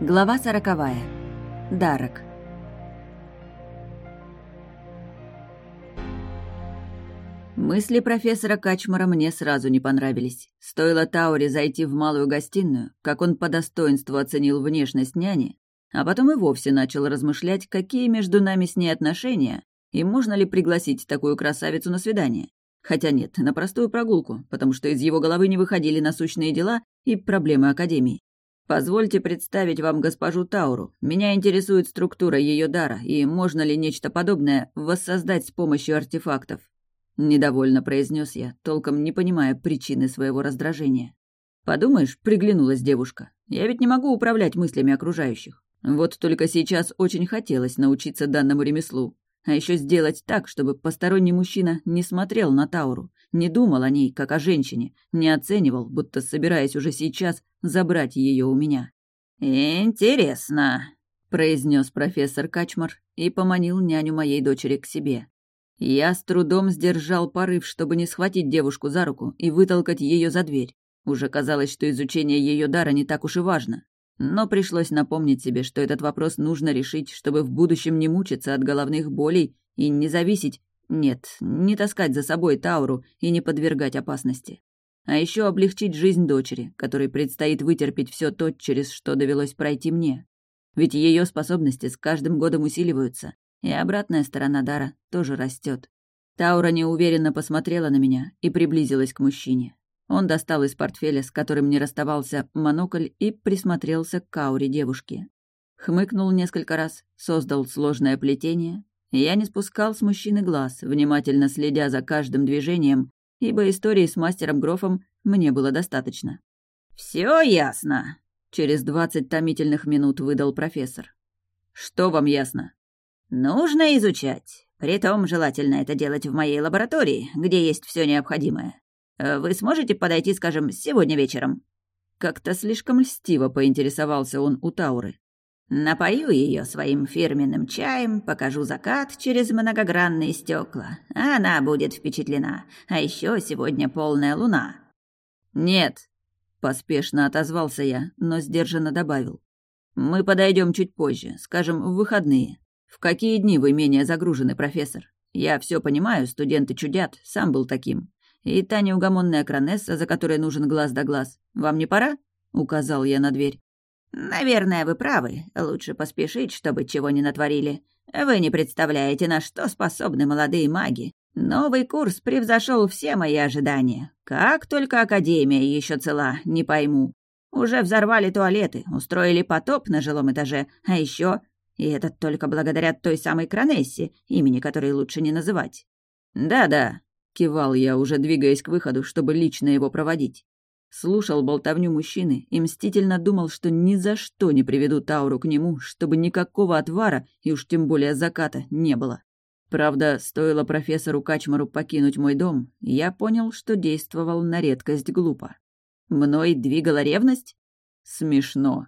Глава сороковая. Дарок. Мысли профессора Качмара мне сразу не понравились. Стоило Тауре зайти в малую гостиную, как он по достоинству оценил внешность няни, а потом и вовсе начал размышлять, какие между нами с ней отношения, и можно ли пригласить такую красавицу на свидание. Хотя нет, на простую прогулку, потому что из его головы не выходили насущные дела и проблемы Академии. Позвольте представить вам госпожу Тауру. Меня интересует структура ее дара, и можно ли нечто подобное воссоздать с помощью артефактов. Недовольно произнес я, толком не понимая причины своего раздражения. Подумаешь, приглянулась девушка. Я ведь не могу управлять мыслями окружающих. Вот только сейчас очень хотелось научиться данному ремеслу, а еще сделать так, чтобы посторонний мужчина не смотрел на Тауру, не думал о ней, как о женщине, не оценивал, будто собираясь уже сейчас забрать ее у меня. «Интересно», — произнес профессор Качмар и поманил няню моей дочери к себе. Я с трудом сдержал порыв, чтобы не схватить девушку за руку и вытолкать ее за дверь. Уже казалось, что изучение ее дара не так уж и важно. Но пришлось напомнить себе, что этот вопрос нужно решить, чтобы в будущем не мучиться от головных болей и не зависеть, нет, не таскать за собой Тауру и не подвергать опасности. А еще облегчить жизнь дочери, которой предстоит вытерпеть все то, через что довелось пройти мне. Ведь ее способности с каждым годом усиливаются, и обратная сторона дара тоже растет. Таура неуверенно посмотрела на меня и приблизилась к мужчине. Он достал из портфеля, с которым не расставался, монокль и присмотрелся к кауре девушки. Хмыкнул несколько раз, создал сложное плетение. Я не спускал с мужчины глаз, внимательно следя за каждым движением, ибо истории с мастером Грофом мне было достаточно. «Все ясно», — через двадцать томительных минут выдал профессор. «Что вам ясно?» «Нужно изучать. Притом желательно это делать в моей лаборатории, где есть все необходимое. Вы сможете подойти, скажем, сегодня вечером?» Как-то слишком льстиво поинтересовался он у Тауры. «Напою ее своим фирменным чаем, покажу закат через многогранные стекла. Она будет впечатлена. А еще сегодня полная луна». «Нет», — поспешно отозвался я, но сдержанно добавил. «Мы подойдем чуть позже, скажем, в выходные. В какие дни вы менее загружены, профессор? Я все понимаю, студенты чудят, сам был таким. И та неугомонная Кронесса, за которой нужен глаз да глаз. Вам не пора?» — указал я на дверь. «Наверное, вы правы. Лучше поспешить, чтобы чего не натворили. Вы не представляете, на что способны молодые маги. Новый курс превзошел все мои ожидания. Как только Академия еще цела, не пойму. Уже взорвали туалеты, устроили потоп на жилом этаже, а еще... И это только благодаря той самой Кронессе, имени которой лучше не называть. «Да-да», Кивал я, уже двигаясь к выходу, чтобы лично его проводить. Слушал болтовню мужчины и мстительно думал, что ни за что не приведу Тауру к нему, чтобы никакого отвара, и уж тем более заката, не было. Правда, стоило профессору Качмару покинуть мой дом, я понял, что действовал на редкость глупо. Мной двигала ревность? Смешно.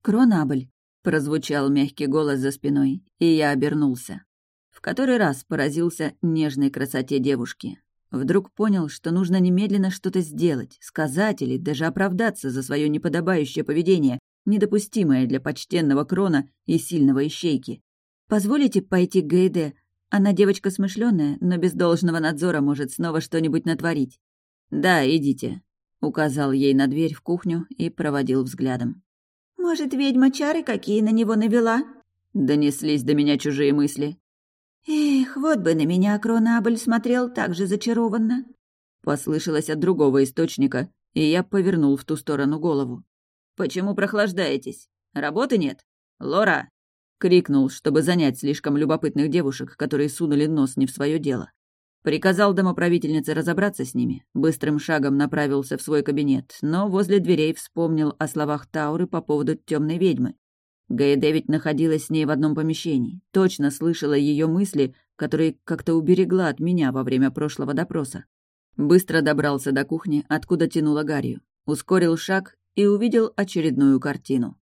«Кронабль», — прозвучал мягкий голос за спиной, и я обернулся. В который раз поразился нежной красоте девушки. Вдруг понял, что нужно немедленно что-то сделать, сказать или даже оправдаться за свое неподобающее поведение, недопустимое для почтенного крона и сильного ищейки. «Позволите пойти к Гейде? Она девочка смышленая, но без должного надзора может снова что-нибудь натворить». «Да, идите», — указал ей на дверь в кухню и проводил взглядом. «Может, ведьма чары какие на него навела?» Донеслись до меня чужие мысли. «Эх, вот бы на меня Кронабль смотрел так же зачарованно!» Послышалось от другого источника, и я повернул в ту сторону голову. «Почему прохлаждаетесь? Работы нет? Лора!» — крикнул, чтобы занять слишком любопытных девушек, которые сунули нос не в свое дело. Приказал домоправительнице разобраться с ними, быстрым шагом направился в свой кабинет, но возле дверей вспомнил о словах Тауры по поводу темной ведьмы. Гаэде ведь находилась с ней в одном помещении, точно слышала ее мысли, которые как-то уберегла от меня во время прошлого допроса. Быстро добрался до кухни, откуда тянула гарью, ускорил шаг и увидел очередную картину.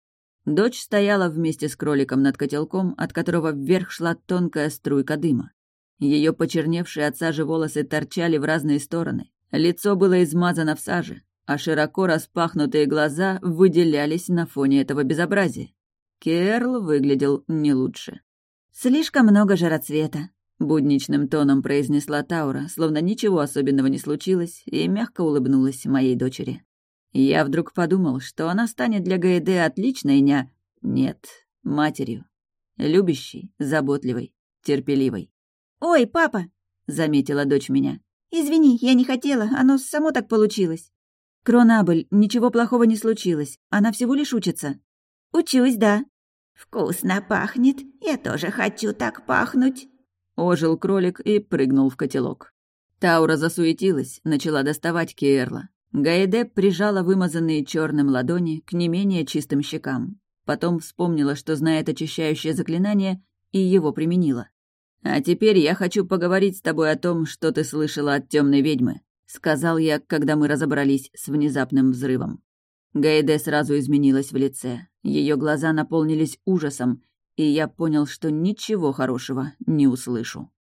Дочь стояла вместе с кроликом над котелком, от которого вверх шла тонкая струйка дыма. Ее почерневшие от сажи волосы торчали в разные стороны, лицо было измазано в саже, а широко распахнутые глаза выделялись на фоне этого безобразия. Керл выглядел не лучше. «Слишком много жароцвета», — будничным тоном произнесла Таура, словно ничего особенного не случилось, и мягко улыбнулась моей дочери. Я вдруг подумал, что она станет для Гаэде отличной ня... Нет, матерью. Любящей, заботливой, терпеливой. «Ой, папа!» — заметила дочь меня. «Извини, я не хотела, оно само так получилось». «Кронабель, ничего плохого не случилось, она всего лишь учится». «Учусь, да». «Вкусно пахнет, я тоже хочу так пахнуть». Ожил кролик и прыгнул в котелок. Таура засуетилась, начала доставать Киэрла. Гаэде прижала вымазанные черным ладони к не менее чистым щекам. Потом вспомнила, что знает очищающее заклинание, и его применила. «А теперь я хочу поговорить с тобой о том, что ты слышала от темной ведьмы», — сказал я, когда мы разобрались с внезапным взрывом. Гаэде сразу изменилась в лице. Ее глаза наполнились ужасом, и я понял, что ничего хорошего не услышу.